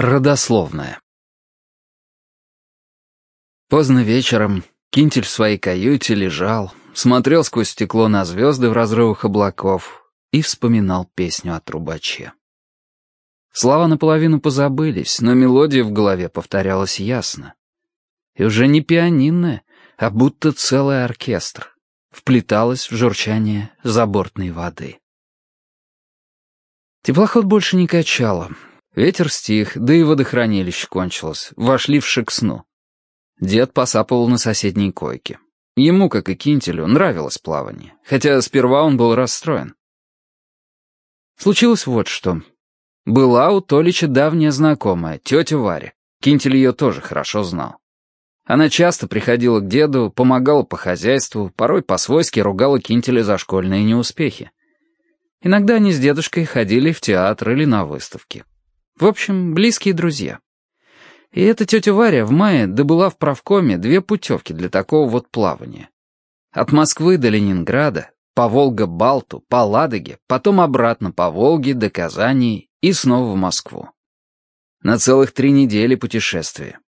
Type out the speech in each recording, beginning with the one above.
Родословная. Поздно вечером Кинтель в своей каюте лежал, смотрел сквозь стекло на звезды в разрывах облаков и вспоминал песню о трубаче. Слова наполовину позабылись, но мелодия в голове повторялась ясно. И уже не пианинная, а будто целый оркестр. Вплеталась в журчание забортной воды. Теплоход больше не качало, Ветер стих, да и водохранилище кончилось. Вошли в шексну. Дед посапывал на соседней койке. Ему, как и Кинтелю, нравилось плавание, хотя сперва он был расстроен. Случилось вот что. Была у Толича давняя знакомая, тетя Варя. Кинтель ее тоже хорошо знал. Она часто приходила к деду, помогала по хозяйству, порой по-свойски ругала Кинтеля за школьные неуспехи. Иногда они с дедушкой ходили в театр или на выставки. В общем, близкие друзья. И эта тетя Варя в мае добыла в правкоме две путевки для такого вот плавания. От Москвы до Ленинграда, по Волга-Балту, по Ладоге, потом обратно по Волге до Казани и снова в Москву. На целых три недели путешествия.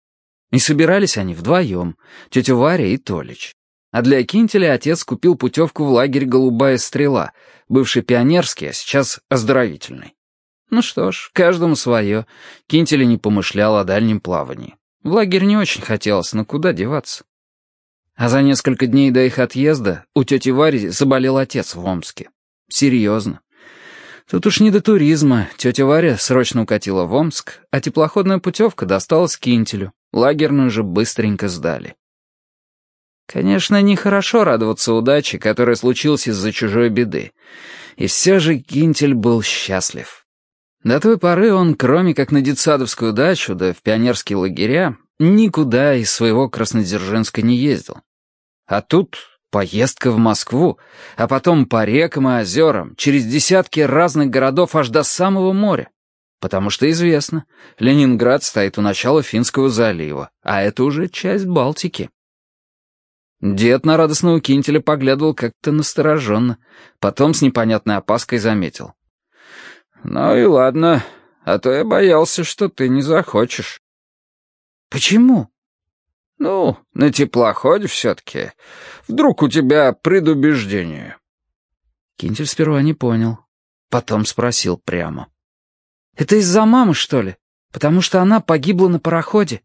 И собирались они вдвоем, тетя Варя и Толич. А для Кинтеля отец купил путевку в лагерь «Голубая стрела», бывший пионерский, а сейчас оздоровительный. Ну что ж, каждому свое. Кинтели не помышлял о дальнем плавании. В лагерь не очень хотелось, но куда деваться? А за несколько дней до их отъезда у тети Вари заболел отец в Омске. Серьезно. Тут уж не до туризма. Тетя Варя срочно укатила в Омск, а теплоходная путевка досталась Кинтелю. Лагерную же быстренько сдали. Конечно, нехорошо радоваться удаче, которая случилась из-за чужой беды. И все же Кинтель был счастлив. До той поры он, кроме как на детсадовскую дачу да в пионерские лагеря, никуда из своего Краснодержинска не ездил. А тут поездка в Москву, а потом по рекам и озерам, через десятки разных городов аж до самого моря. Потому что известно, Ленинград стоит у начала Финского залива, а это уже часть Балтики. Дед на радостного кинтеля поглядывал как-то настороженно, потом с непонятной опаской заметил. «Ну и ладно, а то я боялся, что ты не захочешь». «Почему?» «Ну, на теплоходе все-таки. Вдруг у тебя предубеждение?» Кинтель сперва не понял, потом спросил прямо. «Это из-за мамы, что ли? Потому что она погибла на пароходе?»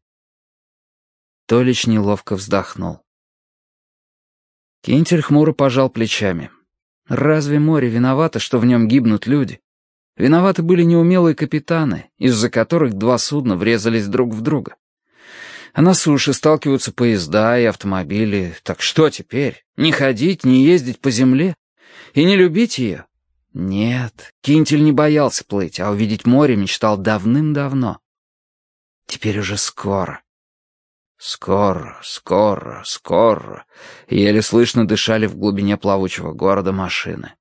Толич неловко вздохнул. Кинтель хмуро пожал плечами. «Разве море виновато, что в нем гибнут люди? Виноваты были неумелые капитаны, из-за которых два судна врезались друг в друга. А на суше сталкиваются поезда и автомобили. Так что теперь? Не ходить, не ездить по земле? И не любить ее? Нет, Кинтель не боялся плыть, а увидеть море мечтал давным-давно. Теперь уже скоро. Скоро, скоро, скоро. Еле слышно дышали в глубине плавучего города машины.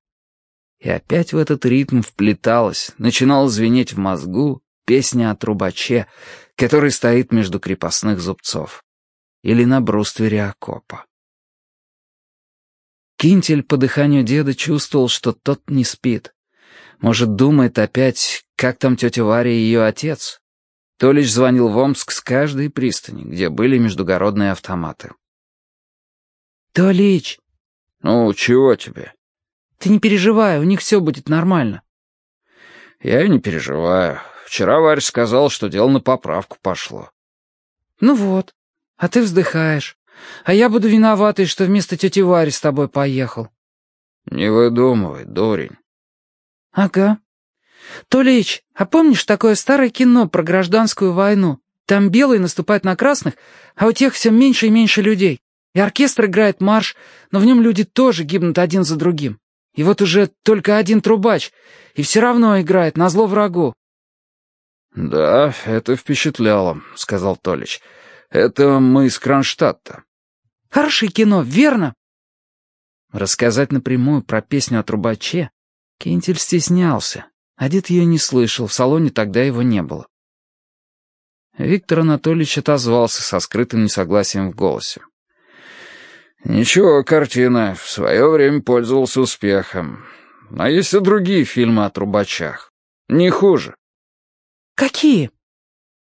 И опять в этот ритм вплеталась, начинала звенеть в мозгу песня о трубаче, который стоит между крепостных зубцов. Или на бруствере окопа. Кинтель по дыханию деда чувствовал, что тот не спит. Может, думает опять, как там тетя Варя и ее отец. То лишь звонил в Омск с каждой пристани, где были междугородные автоматы. «Толич!» «Ну, чего тебе?» Ты не переживай, у них все будет нормально. Я и не переживаю. Вчера Варя сказал, что дело на поправку пошло. Ну вот, а ты вздыхаешь. А я буду виноватый, что вместо тети Вари с тобой поехал. Не выдумывай, дурень. Ага. Толич, а помнишь такое старое кино про гражданскую войну? Там белые наступают на красных, а у тех все меньше и меньше людей. И оркестр играет марш, но в нем люди тоже гибнут один за другим. И вот уже только один трубач, и все равно играет на зло врагу. «Да, это впечатляло», — сказал Толич. «Это мы из Кронштадта». «Хорошее кино, верно?» Рассказать напрямую про песню о трубаче Кентель стеснялся. А дед ее не слышал, в салоне тогда его не было. Виктор Анатольевич отозвался со скрытым несогласием в голосе. «Ничего, картина. В свое время пользовался успехом. А есть и другие фильмы о трубачах. Не хуже». «Какие?»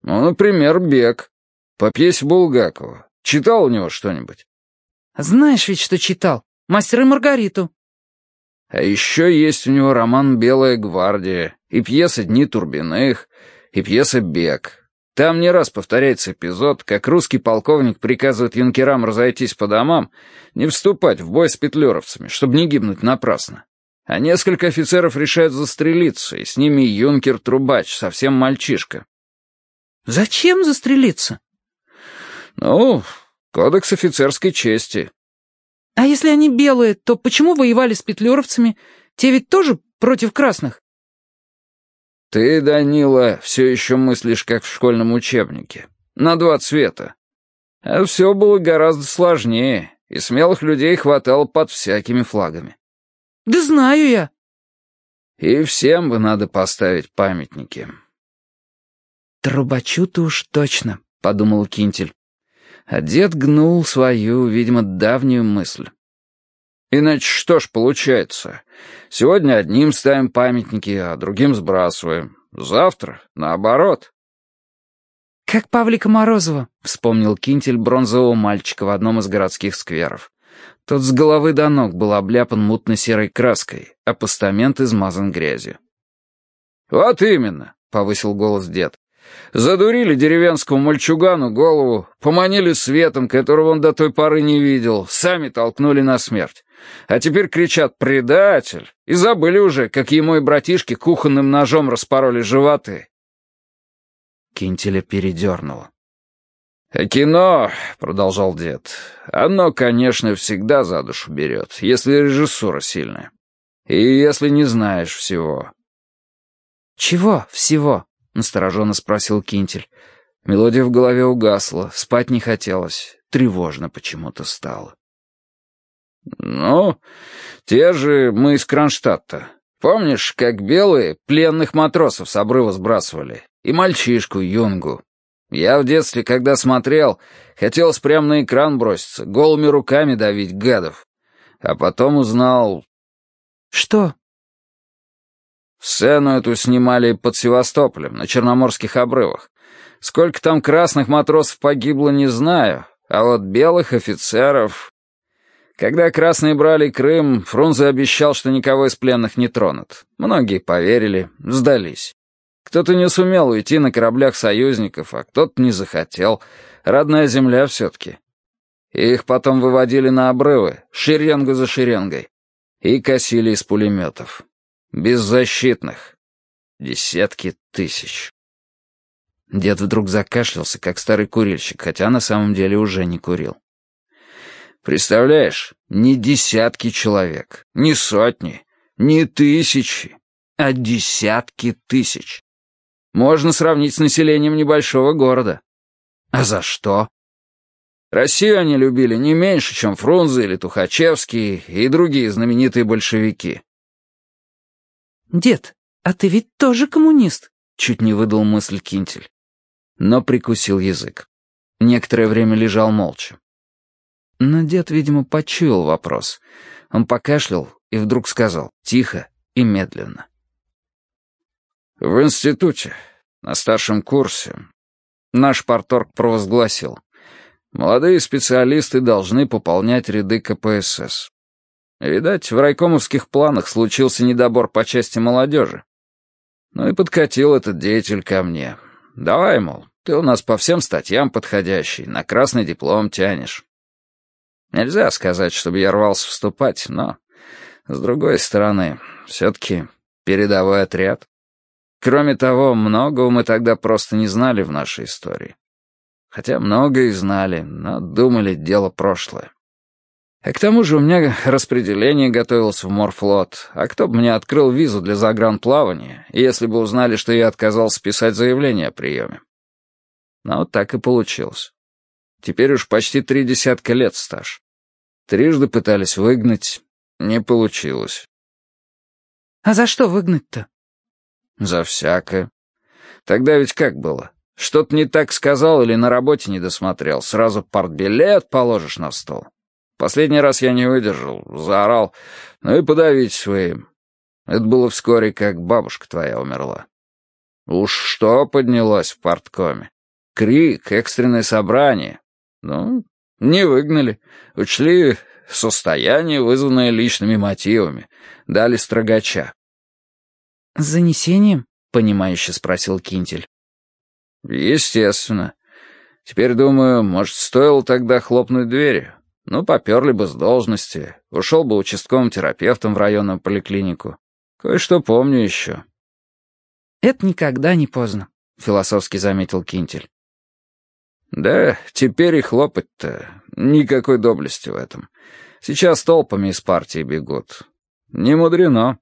Ну, например, бег. По пьесе Булгакова. Читал у него что-нибудь? Знаешь ведь, что читал. «Мастер и Маргариту». А еще есть у него роман «Белая гвардия», и пьеса «Дни Турбиных», и пьеса «Бег». Там не раз повторяется эпизод, как русский полковник приказывает юнкерам разойтись по домам, не вступать в бой с петлюровцами, чтобы не гибнуть напрасно. А несколько офицеров решают застрелиться, и с ними юнкер-трубач, совсем мальчишка. «Зачем застрелиться?» «Ну, кодекс офицерской чести». «А если они белые, то почему воевали с петлюровцами? Те ведь тоже против красных?» «Ты, Данила, все еще мыслишь, как в школьном учебнике. На два цвета. А все было гораздо сложнее, и смелых людей хватало под всякими флагами». «Да знаю я». «И всем бы надо поставить памятники». «Трубачу-то уж точно», — подумал Кинтель. А дед гнул свою, видимо, давнюю мысль. Иначе что ж получается? Сегодня одним ставим памятники, а другим сбрасываем. Завтра наоборот. «Как Павлика Морозова», — вспомнил Кинтель бронзового мальчика в одном из городских скверов. Тот с головы до ног был обляпан мутно-серой краской, а постамент измазан грязью. «Вот именно», — повысил голос дед. Задурили деревенскому мальчугану голову, поманили светом, которого он до той поры не видел, сами толкнули на смерть. А теперь кричат «предатель» и забыли уже, как ему и братишки кухонным ножом распороли животы. Кинтеля передернуло. «А кино, — продолжал дед, — оно, конечно, всегда за душу берет, если режиссура сильная. И если не знаешь всего». «Чего всего?» — настороженно спросил Кинтель. Мелодия в голове угасла, спать не хотелось, тревожно почему-то стало. «Ну, те же мы из Кронштадта. Помнишь, как белые пленных матросов с обрыва сбрасывали? И мальчишку Юнгу. Я в детстве, когда смотрел, хотелось прямо на экран броситься, голыми руками давить гадов. А потом узнал...» «Что?» Сцену эту снимали под Севастополем, на Черноморских обрывах. Сколько там красных матросов погибло, не знаю, а вот белых офицеров... Когда красные брали Крым, Фрунзе обещал, что никого из пленных не тронут. Многие поверили, сдались. Кто-то не сумел уйти на кораблях союзников, а кто-то не захотел. Родная земля все-таки. Их потом выводили на обрывы, шеренгу за шеренгой, и косили из пулеметов. Беззащитных. Десятки тысяч. Дед вдруг закашлялся, как старый курильщик, хотя на самом деле уже не курил. Представляешь, не десятки человек, не сотни, не тысячи, а десятки тысяч. Можно сравнить с населением небольшого города. А за что? Россию они любили не меньше, чем Фрунзе или Тухачевский и другие знаменитые большевики. «Дед, а ты ведь тоже коммунист?» — чуть не выдал мысль Кинтель. Но прикусил язык. Некоторое время лежал молча. Но дед, видимо, почуял вопрос. Он покашлял и вдруг сказал, тихо и медленно. «В институте, на старшем курсе, наш порторг провозгласил, молодые специалисты должны пополнять ряды КПСС. Видать, в райкомовских планах случился недобор по части молодежи. Ну и подкатил этот деятель ко мне. Давай, мол, ты у нас по всем статьям подходящий, на красный диплом тянешь. Нельзя сказать, чтобы я рвался вступать, но, с другой стороны, все-таки передовой отряд. Кроме того, многого мы тогда просто не знали в нашей истории. Хотя многое и знали, но думали, дело прошлое. А к тому же у меня распределение готовилось в морфлот, а кто бы мне открыл визу для загранплавания, если бы узнали, что я отказался писать заявление о приеме? Ну, вот так и получилось. Теперь уж почти три десятка лет стаж. Трижды пытались выгнать, не получилось. А за что выгнать-то? За всякое. Тогда ведь как было? Что-то не так сказал или на работе не досмотрел, сразу партбилет положишь на стол. Последний раз я не выдержал, заорал, ну и подавить своим. Это было вскоре, как бабушка твоя умерла. Уж что поднялось в порткоме. Крик, экстренное собрание. Ну, не выгнали. Учли состояние, вызванное личными мотивами. Дали строгача. «С занесением?» — понимающе спросил Кинтель. «Естественно. Теперь, думаю, может, стоило тогда хлопнуть дверью. Ну, поперли бы с должности, ушел бы участковым терапевтом в районную поликлинику. Кое-что помню еще». «Это никогда не поздно», — философски заметил Кинтель. «Да, теперь и хлопать-то. Никакой доблести в этом. Сейчас толпами из партии бегут. Не мудрено.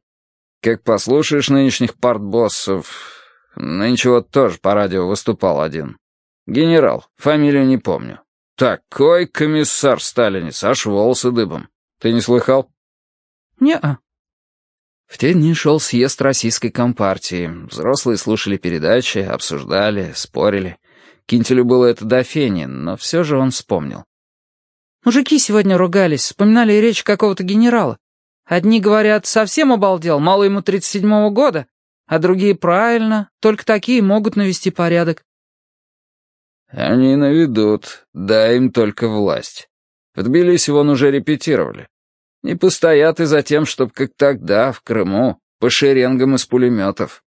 Как послушаешь нынешних партбоссов... Нынче вот тоже по радио выступал один. Генерал, фамилию не помню. Такой комиссар сталинец, аж волосы дыбом. Ты не слыхал? Не-а. В те дни шел съезд российской компартии. Взрослые слушали передачи, обсуждали, спорили. Кинтелю было это до фени, но все же он вспомнил. Мужики сегодня ругались, вспоминали речь какого-то генерала. Одни говорят, совсем обалдел, мало ему 37-го года, а другие правильно, только такие могут навести порядок. Они наведут, дай им только власть. В Тбилиси вон уже репетировали. Не постоят и за тем, чтоб как тогда, в Крыму, по шеренгам из пулеметов.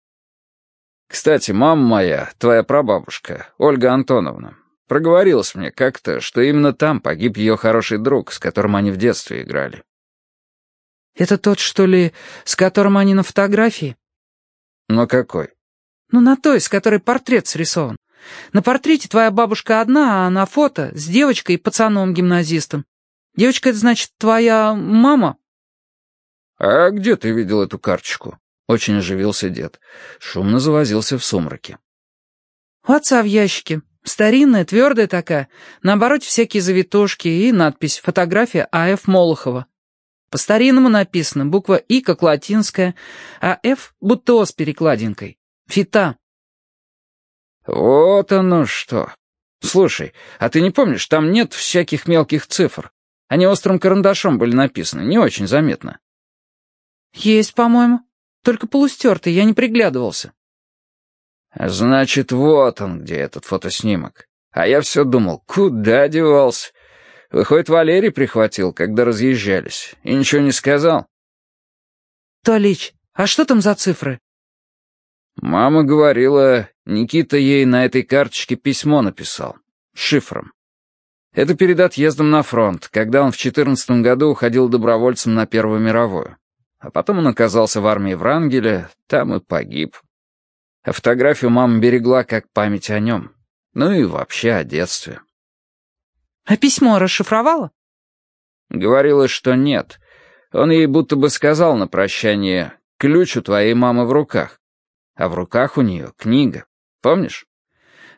Кстати, мама моя, твоя прабабушка, Ольга Антоновна, проговорилась мне как-то, что именно там погиб ее хороший друг, с которым они в детстве играли. «Это тот, что ли, с которым они на фотографии?» «Ну какой?» «Ну на той, с которой портрет срисован. На портрете твоя бабушка одна, а на фото с девочкой и пацаном-гимназистом. Девочка — это, значит, твоя мама?» «А где ты видел эту карточку?» — очень оживился дед. Шумно завозился в сумраке. «У отца в ящике. Старинная, твердая такая. На обороте всякие завитушки и надпись «Фотография А.Ф. Молохова». По-старинному написано, буква «И» как латинская, а «Ф» будто «О» с перекладинкой. Фита. «Вот оно что. Слушай, а ты не помнишь, там нет всяких мелких цифр? Они острым карандашом были написаны, не очень заметно». «Есть, по-моему. Только полустертый, я не приглядывался». «Значит, вот он где, этот фотоснимок. А я все думал, куда девался? Выходит, Валерий прихватил, когда разъезжались, и ничего не сказал». «Толич, а что там за цифры?» Мама говорила, Никита ей на этой карточке письмо написал. Шифром. Это перед отъездом на фронт, когда он в четырнадцатом году уходил добровольцем на Первую мировую. А потом он оказался в армии Врангеля, там и погиб. А фотографию мама берегла как память о нем. Ну и вообще о детстве. А письмо расшифровала? Говорила, что нет. Он ей будто бы сказал на прощание «Ключ у твоей мамы в руках». А в руках у нее книга. Помнишь?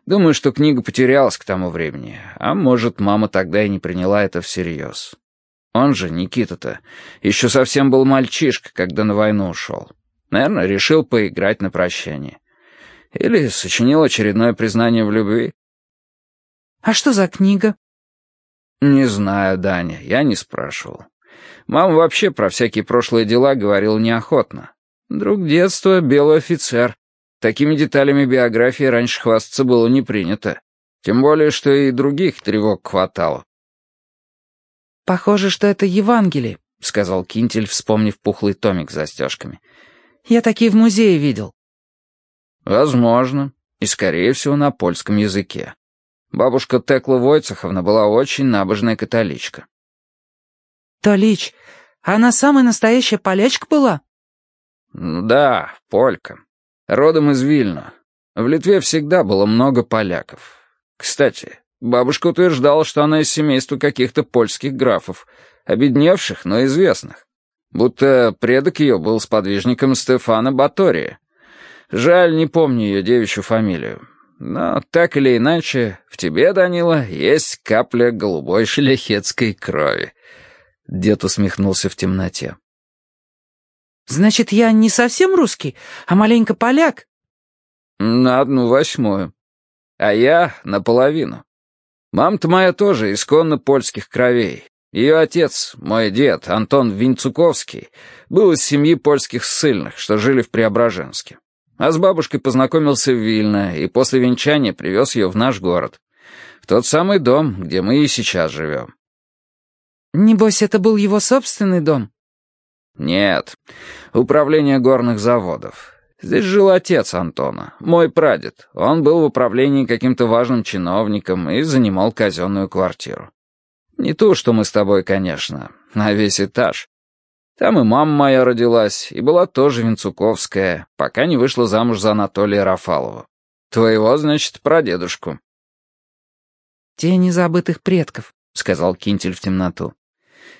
Думаю, что книга потерялась к тому времени, а может, мама тогда и не приняла это всерьез. Он же, Никита-то, еще совсем был мальчишка, когда на войну ушел. Наверное, решил поиграть на прощание. Или сочинил очередное признание в любви. «А что за книга?» «Не знаю, Даня, я не спрашивал. Мама вообще про всякие прошлые дела говорила неохотно. Друг детства — белый офицер. Такими деталями биографии раньше хвастаться было не принято. Тем более, что и других тревог хватало. «Похоже, что это Евангелие», — сказал Кинтель, вспомнив пухлый томик с застежками. «Я такие в музее видел». «Возможно. И, скорее всего, на польском языке. Бабушка Текла Войцеховна была очень набожная католичка». «Толич, она самая настоящая полячка была?» «Да, полька. Родом из Вильна. В Литве всегда было много поляков. Кстати, бабушка утверждала, что она из семейства каких-то польских графов, обедневших, но известных. Будто предок ее был сподвижником Стефана Батория. Жаль, не помню ее девичью фамилию. Но так или иначе, в тебе, Данила, есть капля голубой шляхетской крови. Дед усмехнулся в темноте. Значит, я не совсем русский, а маленько поляк?» «На одну восьмую. А я наполовину. Мама-то моя тоже исконно польских кровей. Ее отец, мой дед, Антон Винцуковский, был из семьи польских ссыльных, что жили в Преображенске. А с бабушкой познакомился в Вильно и после венчания привез ее в наш город. В тот самый дом, где мы и сейчас живем. «Небось, это был его собственный дом?» «Нет, управление горных заводов. Здесь жил отец Антона, мой прадед. Он был в управлении каким-то важным чиновником и занимал казенную квартиру. Не ту, что мы с тобой, конечно, на весь этаж. Там и мама моя родилась, и была тоже Венцуковская, пока не вышла замуж за Анатолия Рафалова. Твоего, значит, прадедушку. «Тени забытых предков», — сказал Кинтель в темноту.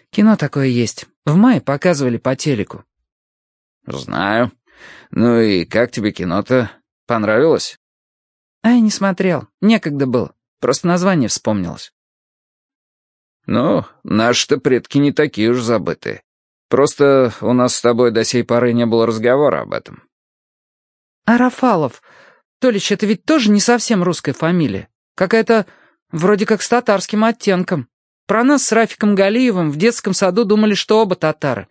«Кино такое есть. В мае показывали по телеку». «Знаю. Ну и как тебе кино-то? Понравилось?» «А я не смотрел. Некогда было. Просто название вспомнилось». «Ну, наши-то предки не такие уж забытые. Просто у нас с тобой до сей поры не было разговора об этом». «А Рафалов? Толич, это ведь тоже не совсем русская фамилия. Какая-то вроде как с татарским оттенком. Про нас с Рафиком Галиевым в детском саду думали, что оба татары.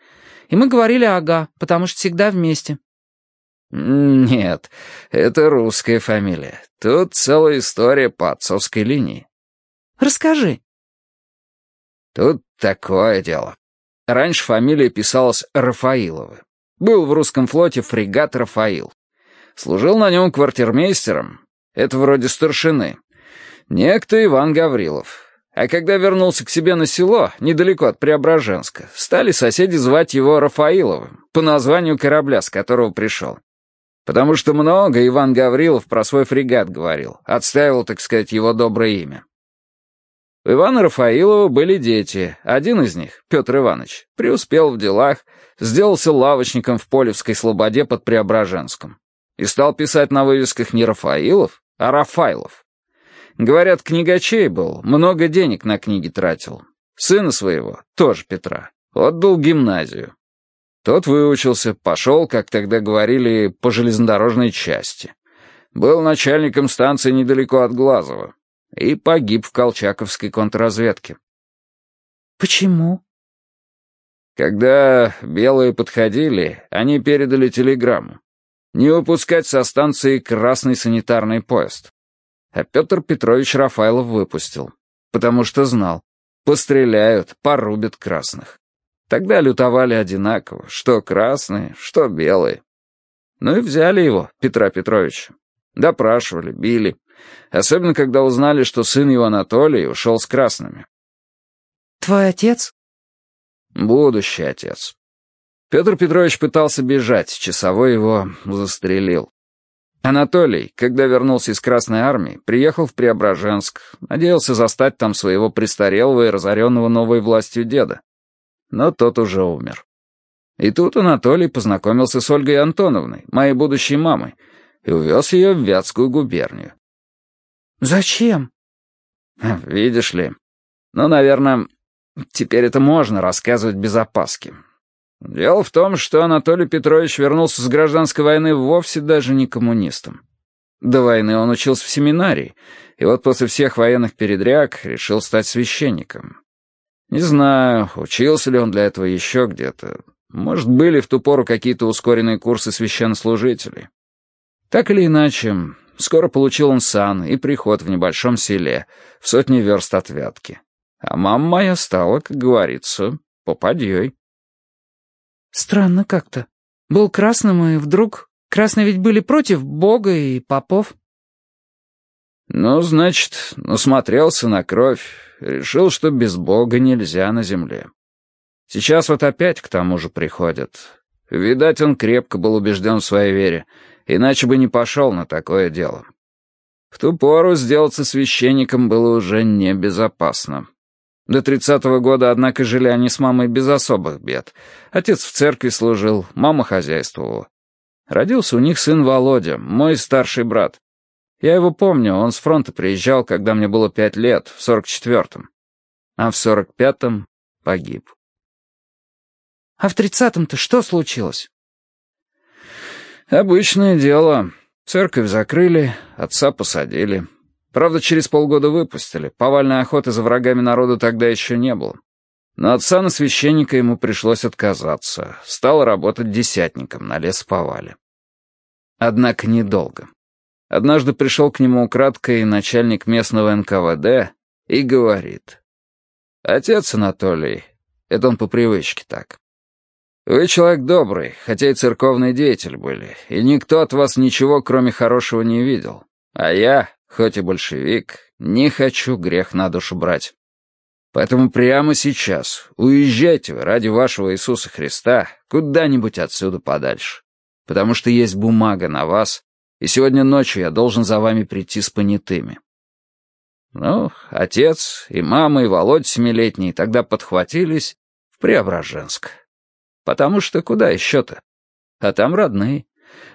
И мы говорили «ага», потому что всегда вместе». «Нет, это русская фамилия. Тут целая история по отцовской линии». «Расскажи». «Тут такое дело. Раньше фамилия писалась Рафаиловы. Был в русском флоте фрегат «Рафаил». Служил на нем квартирмейстером. Это вроде старшины. Некто Иван Гаврилов. А когда вернулся к себе на село, недалеко от Преображенска, стали соседи звать его Рафаиловым, по названию корабля, с которого пришел. Потому что много Иван Гаврилов про свой фрегат говорил, отставил, так сказать, его доброе имя. У Ивана Рафаилова были дети. Один из них, Петр Иванович, преуспел в делах, сделался лавочником в Полевской слободе под Преображенском. И стал писать на вывесках не Рафаилов, а Рафайлов. Говорят, книгачей был, много денег на книги тратил. Сына своего, тоже Петра, отдал гимназию. Тот выучился, пошел, как тогда говорили, по железнодорожной части. Был начальником станции недалеко от Глазова и погиб в Колчаковской контрразведке. «Почему?» Когда белые подходили, они передали телеграмму. Не выпускать со станции красный санитарный поезд. А Петр Петрович Рафайлов выпустил. Потому что знал. Постреляют, порубят красных. Тогда лютовали одинаково, что красные, что белые. Ну и взяли его, Петра Петровича. Допрашивали, били. Особенно, когда узнали, что сын его Анатолий ушел с красными. «Твой отец?» «Будущий отец». Петр Петрович пытался бежать, часовой его застрелил. Анатолий, когда вернулся из Красной Армии, приехал в Преображенск, надеялся застать там своего престарелого и разоренного новой властью деда. Но тот уже умер. И тут Анатолий познакомился с Ольгой Антоновной, моей будущей мамой, и увез ее в Вятскую губернию. «Зачем?» «Видишь ли, ну, наверное, теперь это можно рассказывать без опаски. Дело в том, что Анатолий Петрович вернулся с гражданской войны вовсе даже не коммунистом. До войны он учился в семинарии, и вот после всех военных передряг решил стать священником. Не знаю, учился ли он для этого еще где-то. Может, были в ту пору какие-то ускоренные курсы священнослужителей. Так или иначе, скоро получил он сан и приход в небольшом селе, в сотни верст от Вятки. А мама моя стала, как говорится, попадьей. Странно как-то. Был красным, и вдруг... Красные ведь были против Бога и попов. Ну, значит, насмотрелся на кровь, решил, что без Бога нельзя на земле. Сейчас вот опять к тому же приходят. Видать, он крепко был убежден в своей вере, иначе бы не пошел на такое дело. В ту пору сделаться священником было уже небезопасно. До тридцатого года, однако, жили они с мамой без особых бед. Отец в церкви служил, мама хозяйствовала. Родился у них сын Володя, мой старший брат. Я его помню, он с фронта приезжал, когда мне было пять лет, в сорок четвертом. А в сорок пятом погиб. А в тридцатом-то что случилось? Обычное дело. Церковь закрыли, отца посадили. Правда, через полгода выпустили. Повальной охоты за врагами народа тогда еще не было. Но отца на священника ему пришлось отказаться. Стал работать десятником на лесоповале. Однако недолго. Однажды пришел к нему украдкой начальник местного НКВД и говорит. «Отец Анатолий, это он по привычке так. Вы человек добрый, хотя и церковный деятель были, и никто от вас ничего, кроме хорошего, не видел. А я, хоть и большевик, не хочу грех на душу брать. Поэтому прямо сейчас уезжайте вы ради вашего Иисуса Христа куда-нибудь отсюда подальше. Потому что есть бумага на вас, и сегодня ночью я должен за вами прийти с понятыми. Ну, отец и мама и Володь семилетний тогда подхватились в Преображенск. Потому что куда еще-то? А там родные.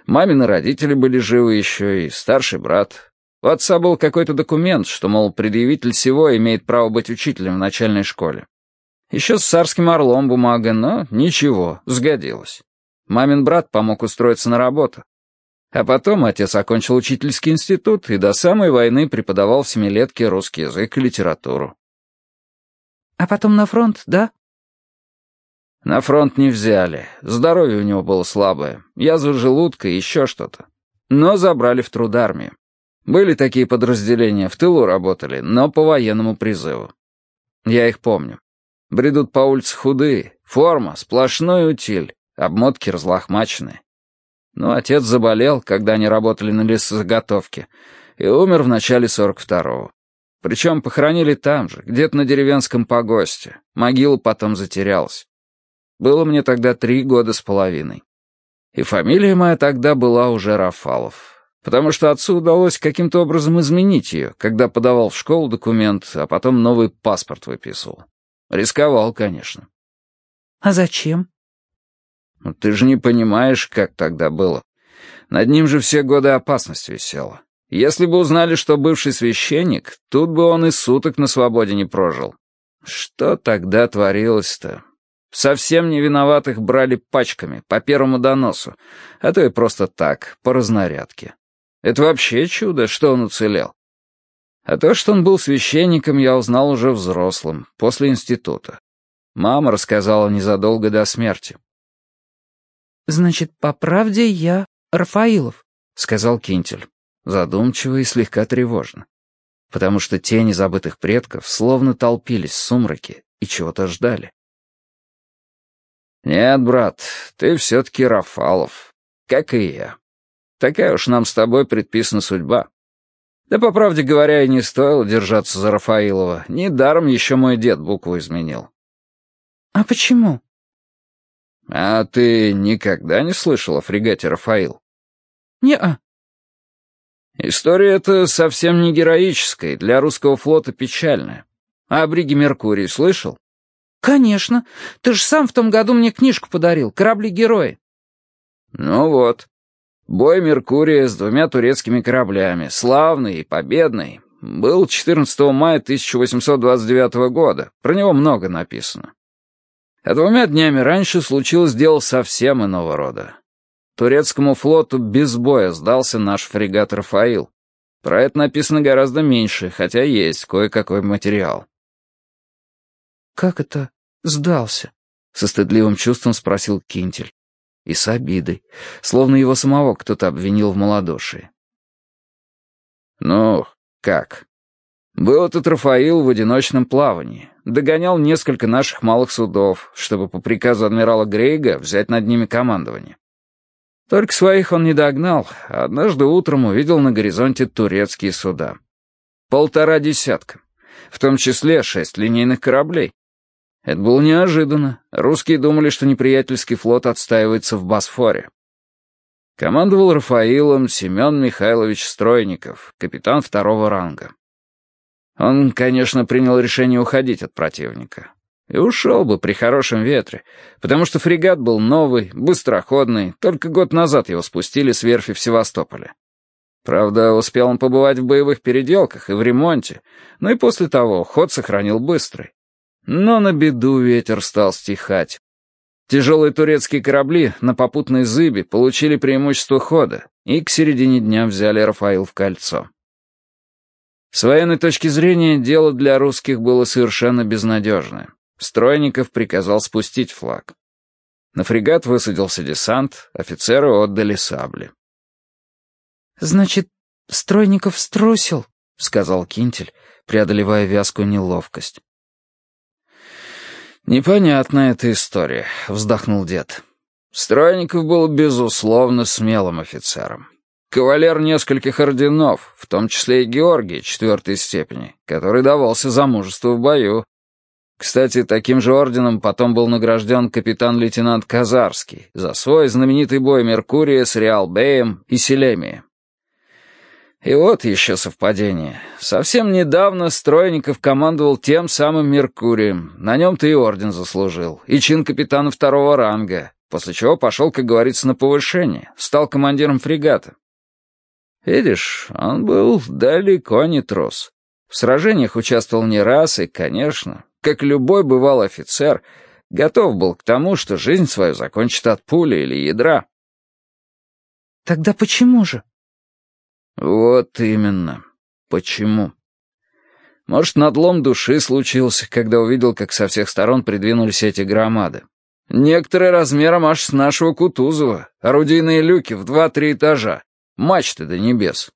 Мамины родители были живы еще, и старший брат. У отца был какой-то документ, что, мол, предъявитель всего имеет право быть учителем в начальной школе. Еще с царским орлом бумага, но ничего, сгодилось. Мамин брат помог устроиться на работу. А потом отец окончил учительский институт и до самой войны преподавал в семилетке русский язык и литературу. «А потом на фронт, да?» На фронт не взяли. Здоровье у него было слабое. Язва желудка и еще что-то. Но забрали в трудармию. Были такие подразделения, в тылу работали, но по военному призыву. Я их помню. Бредут по улице худые, форма, сплошной утиль, обмотки разлохмаченные. Ну, отец заболел, когда они работали на лесозаготовке, и умер в начале 42-го. Причем похоронили там же, где-то на деревенском погосте. Могила потом затерялась. Было мне тогда три года с половиной. И фамилия моя тогда была уже Рафалов. Потому что отцу удалось каким-то образом изменить ее, когда подавал в школу документ, а потом новый паспорт выписывал. Рисковал, конечно. А зачем? Ну, ты же не понимаешь, как тогда было. Над ним же все годы опасность висела. Если бы узнали, что бывший священник, тут бы он и суток на свободе не прожил. Что тогда творилось-то? Совсем не виноватых брали пачками, по первому доносу, а то и просто так, по разнарядке. Это вообще чудо, что он уцелел. А то, что он был священником, я узнал уже взрослым, после института. Мама рассказала незадолго до смерти. «Значит, по правде я Рафаилов», — сказал Кинтель, задумчиво и слегка тревожно, потому что тени забытых предков словно толпились в сумраке и чего-то ждали. «Нет, брат, ты все-таки Рафалов, как и я. Такая уж нам с тобой предписана судьба. Да, по правде говоря, и не стоило держаться за Рафаилова. Недаром еще мой дед букву изменил». «А почему?» «А ты никогда не слышал о фрегате «Рафаил»?» «Не-а». История эта совсем не героическая, для русского флота печальная. А о бриге «Меркурий» слышал? «Конечно. Ты же сам в том году мне книжку подарил «Корабли-герои». «Ну вот. Бой Меркурия с двумя турецкими кораблями, славный и победный, был 14 мая 1829 года. Про него много написано. А двумя днями раньше случилось дело совсем иного рода. Турецкому флоту без боя сдался наш фрегат «Рафаил». Про это написано гораздо меньше, хотя есть кое-какой материал. «Как это сдался?» — со стыдливым чувством спросил Кинтель. И с обидой, словно его самого кто-то обвинил в малодушии. «Ну, как? Был этот Рафаил в одиночном плавании. Догонял несколько наших малых судов, чтобы по приказу адмирала Грейга взять над ними командование. Только своих он не догнал, а однажды утром увидел на горизонте турецкие суда. Полтора десятка, в том числе шесть линейных кораблей. Это было неожиданно. Русские думали, что неприятельский флот отстаивается в Босфоре. Командовал Рафаилом Семен Михайлович Стройников, капитан второго ранга. Он, конечно, принял решение уходить от противника. И ушел бы при хорошем ветре, потому что фрегат был новый, быстроходный, только год назад его спустили с верфи в Севастополе. Правда, успел он побывать в боевых переделках и в ремонте, но и после того ход сохранил быстрый. Но на беду ветер стал стихать. Тяжелые турецкие корабли на попутной зыбе получили преимущество хода и к середине дня взяли Рафаил в кольцо. С военной точки зрения дело для русских было совершенно безнадежное. Стройников приказал спустить флаг. На фрегат высадился десант, офицеры отдали сабли. «Значит, Стройников струсил?» — сказал Кинтель, преодолевая вязкую неловкость. «Непонятная эта история», — вздохнул дед. Стройников был, безусловно, смелым офицером. Кавалер нескольких орденов, в том числе и Георгий четвертой степени, который давался за мужество в бою. Кстати, таким же орденом потом был награжден капитан-лейтенант Казарский за свой знаменитый бой Меркурия с Реалбеем и Селемием. И вот еще совпадение. Совсем недавно Стройников командовал тем самым Меркурием. На нем ты и орден заслужил, и чин капитана второго ранга, после чего пошел, как говорится, на повышение, стал командиром фрегата. Видишь, он был далеко не трус. В сражениях участвовал не раз и, конечно, как любой бывалый офицер, готов был к тому, что жизнь свою закончит от пули или ядра. «Тогда почему же?» Вот именно. Почему? Может, надлом души случился, когда увидел, как со всех сторон придвинулись эти громады. Некоторые размером аж с нашего Кутузова, орудийные люки в два-три этажа, мачты до небес.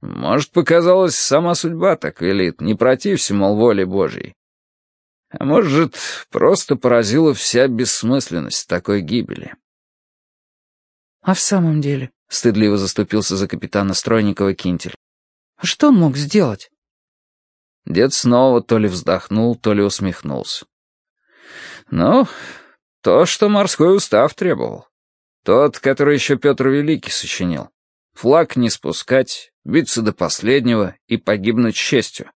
Может, показалось, сама судьба так велит, не протився, мол, воле Божьей. А может, просто поразила вся бессмысленность такой гибели. А в самом деле? Стыдливо заступился за капитана Стройникова Кинтель. «А что он мог сделать?» Дед снова то ли вздохнул, то ли усмехнулся. «Ну, то, что морской устав требовал. Тот, который еще Петр Великий сочинил. Флаг не спускать, биться до последнего и погибнуть честью.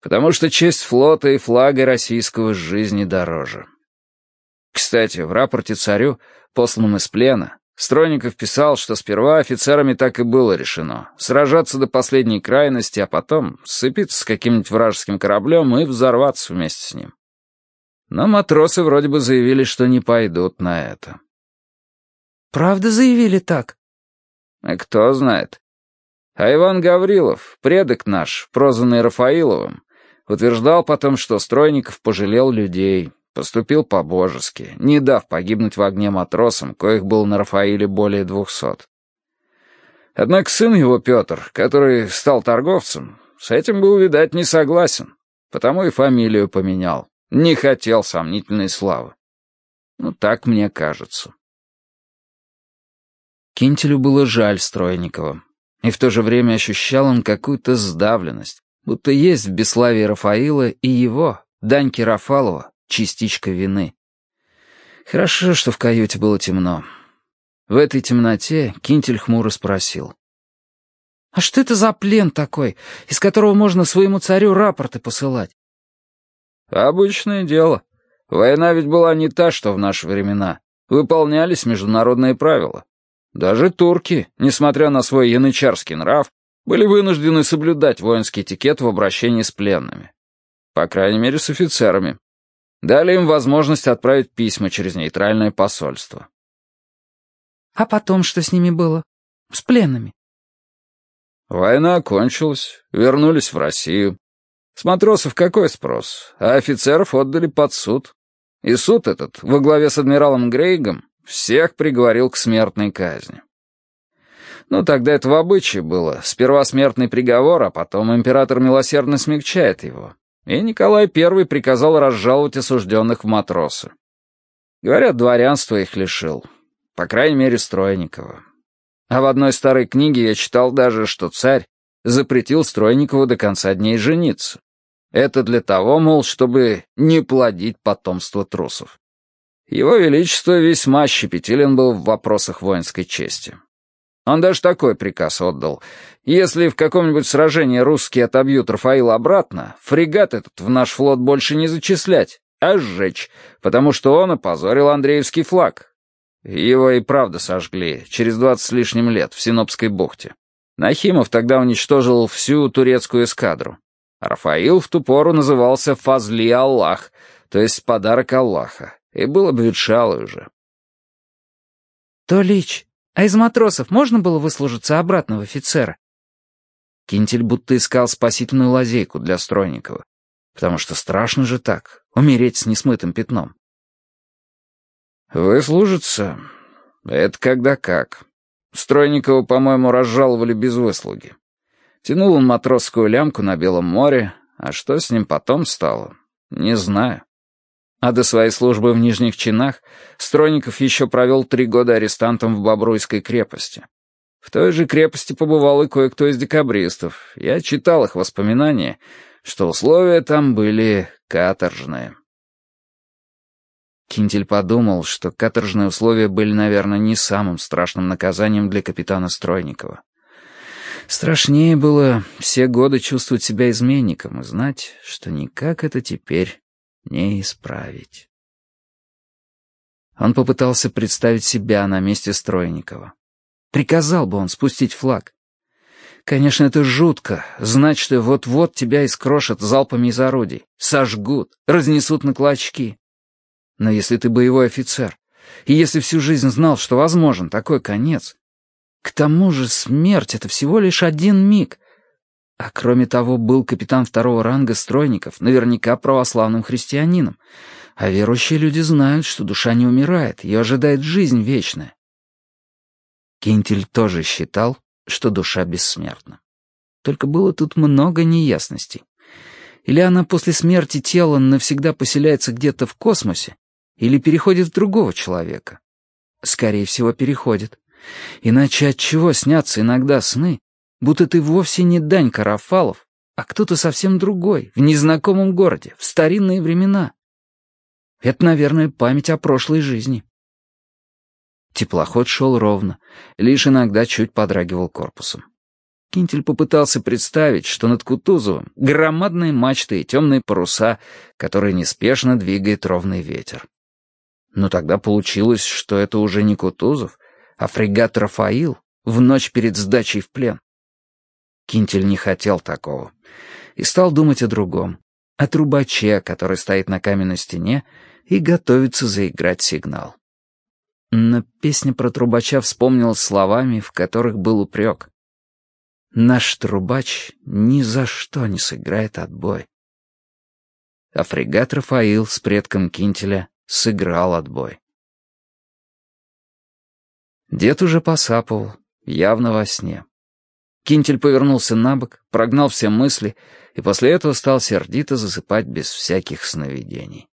Потому что честь флота и флага российского жизни дороже. Кстати, в рапорте царю, посланном из плена, Стройников писал, что сперва офицерами так и было решено — сражаться до последней крайности, а потом сцепиться с каким-нибудь вражеским кораблем и взорваться вместе с ним. Но матросы вроде бы заявили, что не пойдут на это. «Правда заявили так?» А кто знает. А Иван Гаврилов, предок наш, прозванный Рафаиловым, утверждал потом, что Стройников пожалел людей, Поступил по-божески, не дав погибнуть в огне матросам, коих было на Рафаиле более двухсот. Однако сын его, Петр, который стал торговцем, с этим был, видать, не согласен, потому и фамилию поменял. Не хотел сомнительной славы. Ну, так мне кажется. Кинтелю было жаль Стройникова, и в то же время ощущал он какую-то сдавленность, будто есть в бесславии Рафаила и его, Даньки Рафалова, частичка вины. Хорошо, что в каюте было темно. В этой темноте Кинтель хмуро спросил. «А что это за плен такой, из которого можно своему царю рапорты посылать?» «Обычное дело. Война ведь была не та, что в наши времена. Выполнялись международные правила. Даже турки, несмотря на свой янычарский нрав, были вынуждены соблюдать воинский этикет в обращении с пленными. По крайней мере, с офицерами. Дали им возможность отправить письма через нейтральное посольство. А потом что с ними было? С пленными? Война кончилась, вернулись в Россию. С матросов какой спрос? А офицеров отдали под суд. И суд этот, во главе с адмиралом Грейгом, всех приговорил к смертной казни. Ну, тогда это в обычае было. Сперва смертный приговор, а потом император милосердно смягчает его и Николай I приказал разжаловать осужденных в матросы. Говорят, дворянство их лишил. По крайней мере, Стройникова. А в одной старой книге я читал даже, что царь запретил Стройникову до конца дней жениться. Это для того, мол, чтобы не плодить потомство трусов. Его Величество весьма щепетилен был в вопросах воинской чести. Он даже такой приказ отдал. Если в каком-нибудь сражении русские отобьют Рафаила обратно, фрегат этот в наш флот больше не зачислять, а сжечь, потому что он опозорил Андреевский флаг. Его и правда сожгли через двадцать с лишним лет в Синопской бухте. Нахимов тогда уничтожил всю турецкую эскадру. Рафаил в ту пору назывался Фазли Аллах, то есть подарок Аллаха, и был обветшалый уже. «Толич, а из матросов можно было выслужиться обратно в офицера? Кинтель будто искал спасительную лазейку для Стройникова. Потому что страшно же так, умереть с несмытым пятном. Выслужиться — это когда как. Стройникова, по-моему, разжаловали без выслуги. Тянул он матросскую лямку на Белом море, а что с ним потом стало, не знаю. А до своей службы в нижних чинах Стройников еще провел три года арестантом в Бобруйской крепости. В той же крепости побывал и кое-кто из декабристов. Я читал их воспоминания, что условия там были каторжные. Кинтель подумал, что каторжные условия были, наверное, не самым страшным наказанием для капитана Стройникова. Страшнее было все годы чувствовать себя изменником и знать, что никак это теперь не исправить. Он попытался представить себя на месте Стройникова. Приказал бы он спустить флаг. Конечно, это жутко, знать, что вот-вот тебя искрошат залпами из орудий, сожгут, разнесут на клочки. Но если ты боевой офицер, и если всю жизнь знал, что возможен такой конец, к тому же смерть — это всего лишь один миг. А кроме того, был капитан второго ранга стройников, наверняка православным христианином. А верующие люди знают, что душа не умирает, ее ожидает жизнь вечная. Кинтель тоже считал, что душа бессмертна. Только было тут много неясностей. Или она после смерти тела навсегда поселяется где-то в космосе, или переходит в другого человека. Скорее всего, переходит. Иначе от чего снятся иногда сны, будто ты вовсе не Дань Карафалов, а кто-то совсем другой, в незнакомом городе, в старинные времена. Это, наверное, память о прошлой жизни. Теплоход шел ровно, лишь иногда чуть подрагивал корпусом. Кинтель попытался представить, что над Кутузовым громадные мачты и темные паруса, которые неспешно двигает ровный ветер. Но тогда получилось, что это уже не Кутузов, а фрегат «Рафаил» в ночь перед сдачей в плен. Кинтель не хотел такого и стал думать о другом, о трубаче, который стоит на каменной стене и готовится заиграть сигнал. Но песня про трубача вспомнилась словами, в которых был упрек. «Наш трубач ни за что не сыграет отбой». А фрегат «Рафаил» с предком Кинтеля сыграл отбой. Дед уже посапывал, явно во сне. Кинтель повернулся на бок, прогнал все мысли и после этого стал сердито засыпать без всяких сновидений.